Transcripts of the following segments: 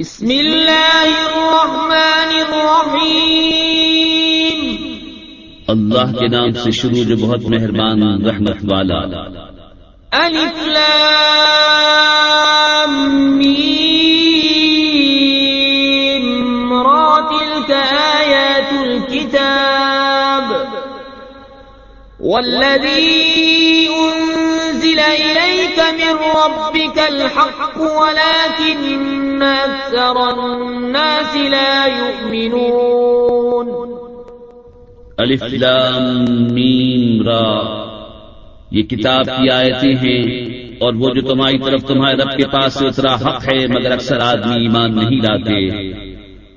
بسم اللہ الرحمن الرحیم اللہ کے نام سے شروع جو بہت مہربان رحمت والا. الف لام میم. را تلك آیات الكتاب. والذی انزل الیک من ربك الحق ولكن اکثر الناس لا يؤمنون. الف لام میم را. یہ کتاب کی آیتیں ہیں اور وہ جو تمہاری طرف تمہارے رب کے پاس سے اترا حق ہے، مگر اکثر آدمی ایمان نہیں لاتے۔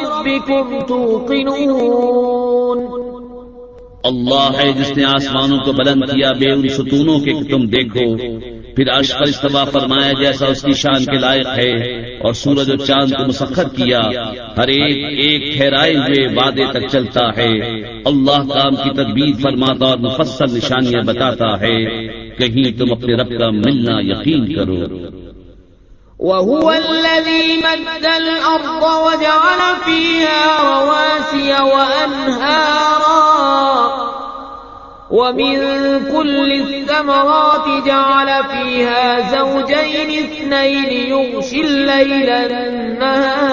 ربكم توقنون۔ اللہ ہے جس نے آسمانوں کو بلند کیا، بے ان ستونوں کے تم دیکھو۔ پھر عرش پر استوا فرمایا، جیسا اس کی شان کے لائق ہے۔ اور سورج اور چاند کو مسخر کیا۔ ہر ایک ایک ٹھہرائے ہوئے وعدے تک چلتا ہے۔ اللہ کام کی تدبیر فرماتا اور مفصل نشانیاں بتاتا ہے۔ کہیں تم اپنے رب کا ملنا یقین کرو۔ وهو الذي مد الأرض وجعل فيها رواسي وأنهارا. ومن كل الثمرات جعل فيها زوجين اثنين يغشي الليل النهار.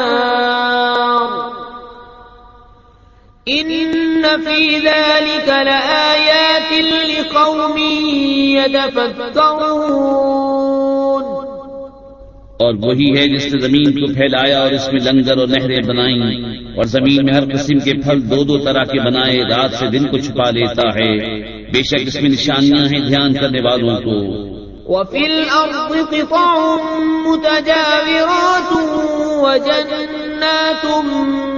إن في ذلك لآيات لقوم يتفكرون. اور وہی ہے جس نے زمین کو پھیلایا اور اس میں لنگر اور نہریں بنائیں اور زمین میں ہر قسم کے پھل دو دو طرح کے بنائے رات سے دن کو چھپا لیتا ہے۔ بے شک اس میں نشانیاں ہیں دھیان کرنے والوں کو۔ وفي الأرض قطع متجاورات وجنات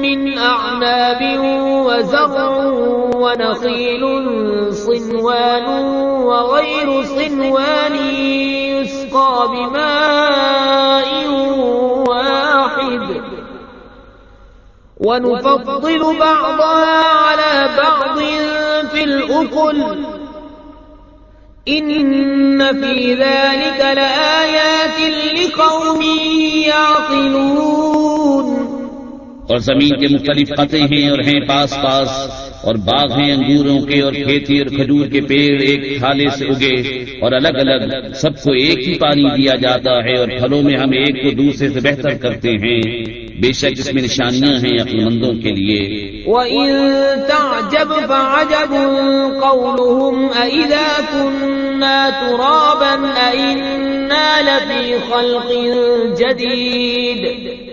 من أعناب وزرع ونخيل صنوان وغير صنوان يسقى بماء واحد. ونفضل بعضها على بعض في الأكل. إن في ذلك لآيات لقوم يعقلون. اور زمین کے مختلف خطے ہیں اور ہیں پاس پاس، اور باغ ہیں انگوروں کے اور کھیتی اور کھجور کے پیڑ ایک تھالے سے اگے، اور الگ الگ سب کو ایک ہی پانی دیا جاتا ہے اور پھلوں میں ہم ایک کو دوسرے سے بہتر کرتے ہیں۔ بے شک اس میں نشانیاں ہیں عقل مندوں کے لیے۔ وَإِن تَعْجَبْ فَعَجَبٌ قَوْلُهُمْ أَإِذَا كُنَّا تُرَابًا أَإِنَّا لَفِي خَلْقٍ جَدِيدٍ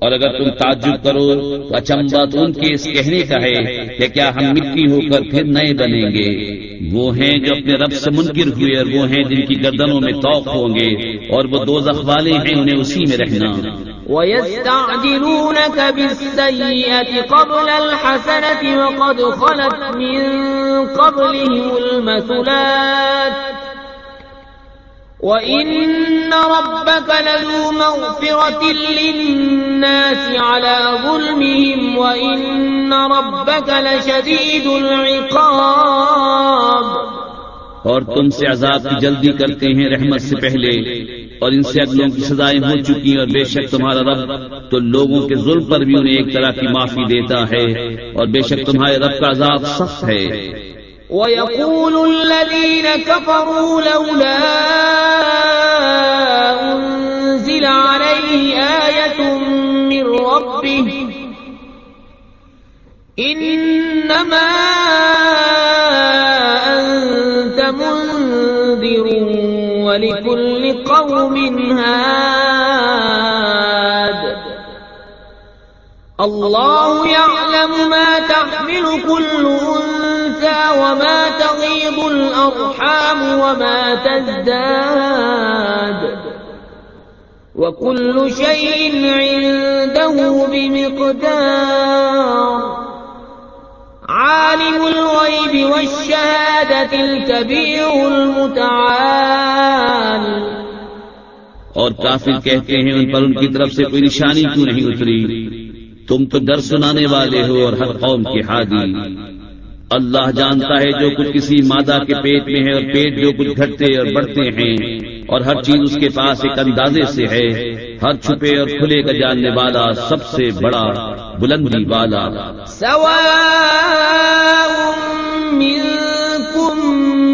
اور اگر تم تعجب کرو تو اچمبا تو ان کے اس کہنے کا ہے کہ کیا ہم مٹی ہو کر پھر نئے بنیں گے؟ وہ ہیں جو اپنے رب سے منکر ہوئے اور وہ ہیں جن کی گردنوں میں توق ہوں گے اور وہ دو والے ہیں انہیں اسی میں رہنا۔ وَيَسْتَعْجِلُونَكَ بِالسَّيِّئَةِ قَبْلَ الْحَسَنَةِ وَقَدْ خَلَتْ مِن قَبْلِهِمُ الْمَثُلَاتِ وَإِنَّ رَبَّكَ لَذُو مَغْفِرَةٍ لِلنَّاسِ عَلَى ظُلْمِهِمْ وَإِنَّ رَبَّكَ لَشَدِيدُ الْعِقَابِ اور تم سے عذاب کی جلدی کرتے ہیں رحمت سے پہلے اور ان سے اگلوں کی سزائیں ہو چکی اور بے شک تمہارا رب تو لوگوں کے ظلم پر بھی انہیں ایک طرح کی معافی دیتا ہے اور بے شک تمہارے رب کا عذاب سخت ہے۔ ويقول الذين كفروا لولا أنزل عليه آية من ربه إنما أنت منذر ولكل قوم هاد الله يعلم يعلم ما تحمل كل أنثى وما تغيض الأرحام وما تزداد وكل شيء عنده بمقدار عالم الغيب والشهادة الكبير المتعال اور کافر کہتے ہیں ان پر ان کی طرف سے کوئی نشانی کیوں نہیں اتری؟ تم تو ڈر سنانے والے ہو اور ہر قوم کی حادی۔ اللہ جانتا ہے جو کچھ کسی مادہ کے پیٹ میں ہے اور پیٹ جو کچھ گھٹتے اور بڑھتے ہیں۔ اور ہر چیز اس کے پاس ایک اندازے سے ہے۔ ہر چھپے اور کھلے کا جاننے والا سب سے بڑا بلندی والا۔ سواء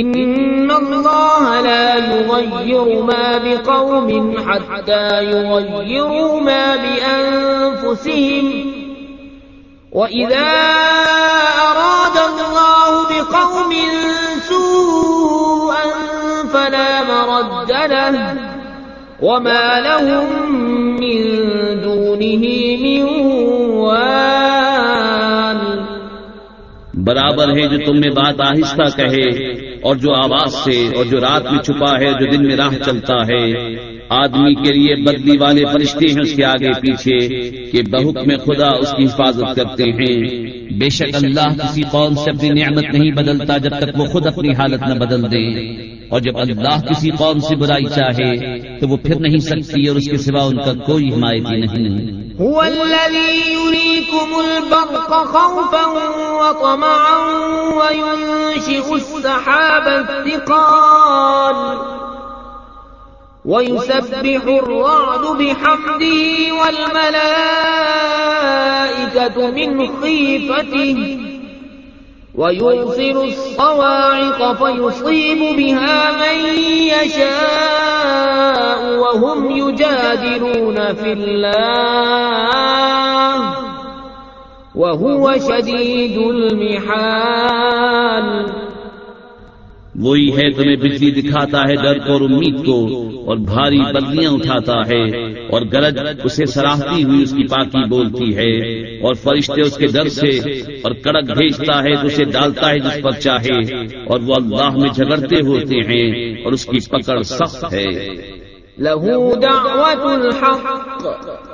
إن الله لا يغير ما بقوم حتى يغيروا ما بأنفسهم وإذا أراد الله بقوم سوءا فلا مرد له وما لهم من دونه من برابر ہے جو تم میں بات آہستہ کہے اور جو آواز سے اور جو رات میں چھپا ہے جو دن میں راہ چلتا ہے۔ آدمی کے لیے بدلی والے فرشتے ہیں اس کے آگے پیچھے کہ بہت میں خدا اس کی حفاظت کرتے ہیں۔ بے شک اللہ کسی قوم سے اپنی نعمت نہیں بدلتا جب تک وہ خود اپنی حالت نہ بدل دے۔ اور جب اللہ کسی قوم سے برائی چاہے تو وہ پھر نہیں سکتی اور اس کے سوا ان کا کوئی حمایتی نہیں۔ هو الذي يريكم البرق خوفا وطمعا وينشئ السحاب الثقال ويسبح الرعد بحمده والملائكة من خيفته ويرسل الصَّوَاعِقَ فَيُصِيبُ بِهَا مَن يَشَاءُ وَهُمْ يُجَادِلُونَ فِي اللَّهِ وَهُوَ شَدِيدُ الْمِحَالِ. وہی ہے تمہیں بجلی دکھاتا ہے ڈر کو اور امید کو، اور بھاری بدلیاں اٹھاتا ہے، اور گرج اسے سراہتی ہوئی اس کی پاکی بولتی ہے، اور فرشتے اس کے ڈر سے، اور کڑک بھیجتا ہے تو اسے ڈالتا ہے جس پر چاہے، اور وہ اللہ میں جھگڑتے ہوتے ہیں، اور اس کی پکڑ سخت ہے۔ له دعوة الحق۔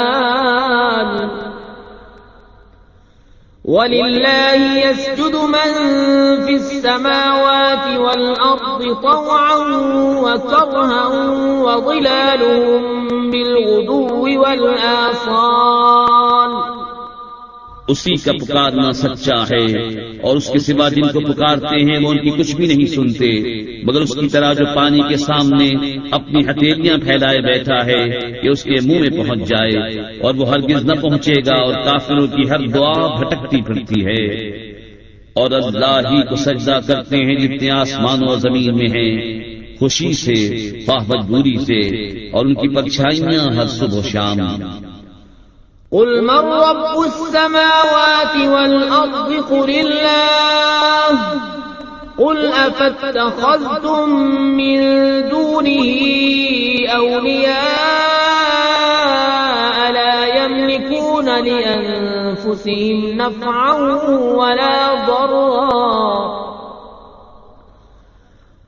وَلِلَّهِ يَسْجُدُ من فِي السَّمَاوَاتِ وَالْأَرْضِ طَوْعًا وَكَرْهًا وظلالهم بِالْغُدُوِّ والآصال. اسی کا پکارنا سچا ہے اور اس کے سوا جن کو پکارتے ہیں وہ ان کی کچھ بھی نہیں سنتے، مگر اس کی طرح جو پانی کے سامنے اپنی ہتھیلیاں پھیلائے بیٹھا ہے کہ اس کے منہ میں پہنچ جائے اور وہ ہرگز نہ پہنچے گا اور کافروں کی ہر دعا بھٹکتی پھرتی ہے۔ اور اللہ ہی کو سجدہ کرتے ہیں جتنے آسمان و زمین میں ہیں، خوشی سے خواہ مجبوری سے اور ان کی پرچھائیاں ہر صبح و شام۔ قل من رب السماوات والأرض قل الله. قل أفاتخذتم من دونه أولياء لا يملكون لأنفسهم نفعا ولا ضرا.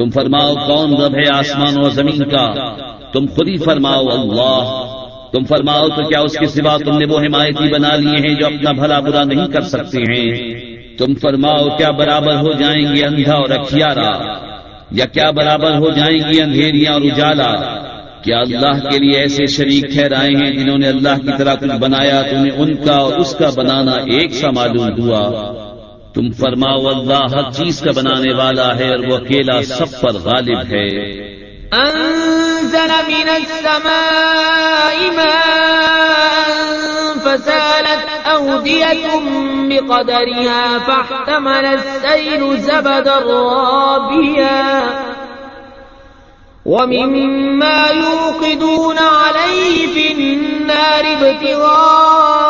تم فرماؤ کون رب ہے آسمان و زمین کا۔ تم خود ہی فرماؤ اللہ۔ تم فرماؤ تو کیا اس کے سوا تم نے وہ حمایتی بنا لیے ہیں جو اپنا بھلا برا نہیں کر سکتے ہیں؟ تم فرماؤ کیا برابر ہو جائیں گے اندھا اور اکھیارا؟ یا کیا برابر ہو جائیں گی اندھیریاں اور اجالا؟ کیا اللہ کے لیے ایسے شریک ٹھہرائے ہیں جنہوں نے اللہ کی طرح کچھ بنایا تو انہیں ان کا اور اس کا بنانا ایک سا معلوم ہوا؟ تم فرماؤ، اللہ ہر چیز کا بنانے والا ہے اور وہ اکیلا سب پر غالب ہے۔ أنزل من السماء ماء فسالت أودية بقدرها فاحتمل السيل زبدا رابيا ومما يوقدون عليه في النار ابتغاء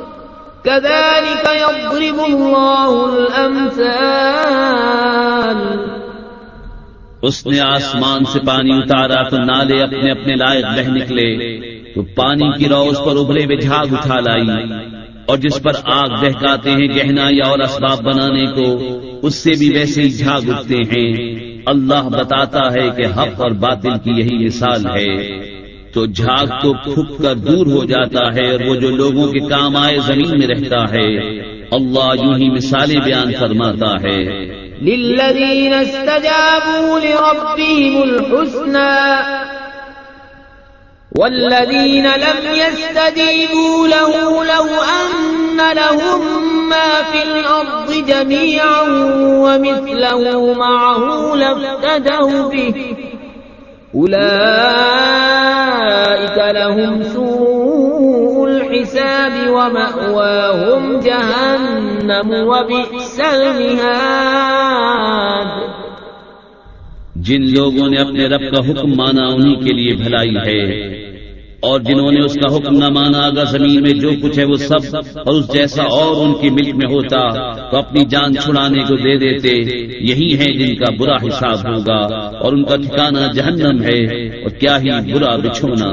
كذلك يضرب الله الأمثال. اس نے آسمان سے پانی اتارا، تو نالے اپنے اپنے لائق بہ نکلے۔ تو پانی کی رو اس پر ابھرے میں جھاگ اٹھا لائی۔ اور جس پر آگ بہکاتے ہیں گہنا یا اور اسباب بنانے کو، اس سے بھی ویسے ہی جھاگ اٹھتے ہیں۔ اللہ بتاتا ہے کہ حق اور باطل کی یہی مثال ہے۔ تو جھاگ تو پھک کر دور ہو جاتا ہے اور وہ جو لوگوں کے کام آئے زمین میں رہتا ہے، اللہ یوں ہی مثالیں بیان فرماتا ہے۔ للذين استجابوا لربهم الحسنى والذين لم يستجيبوا له لو أن لهم ما في الأرض جميعا ومثله معه لافتدوا به۔ أولئك لهم سوء الحساب ومأواهم جهنم وبئس المهاد. جن لوگوں نے اپنے رب کا حکم مانا انہی کے لیے بھلائی ہے۔ اور جنہوں نے اس کا حکم نہ مانا اگر زمین میں جو کچھ ہے وہ سب، اور اس جیسا اور ان کی ملک میں ہوتا، تو اپنی جان چھڑانے کو دے دیتے، یہی ہے جن کا برا حساب ہوگا، اور ان کا ٹھکانہ جہنم ہے، اور کیا ہی برا بچھونا۔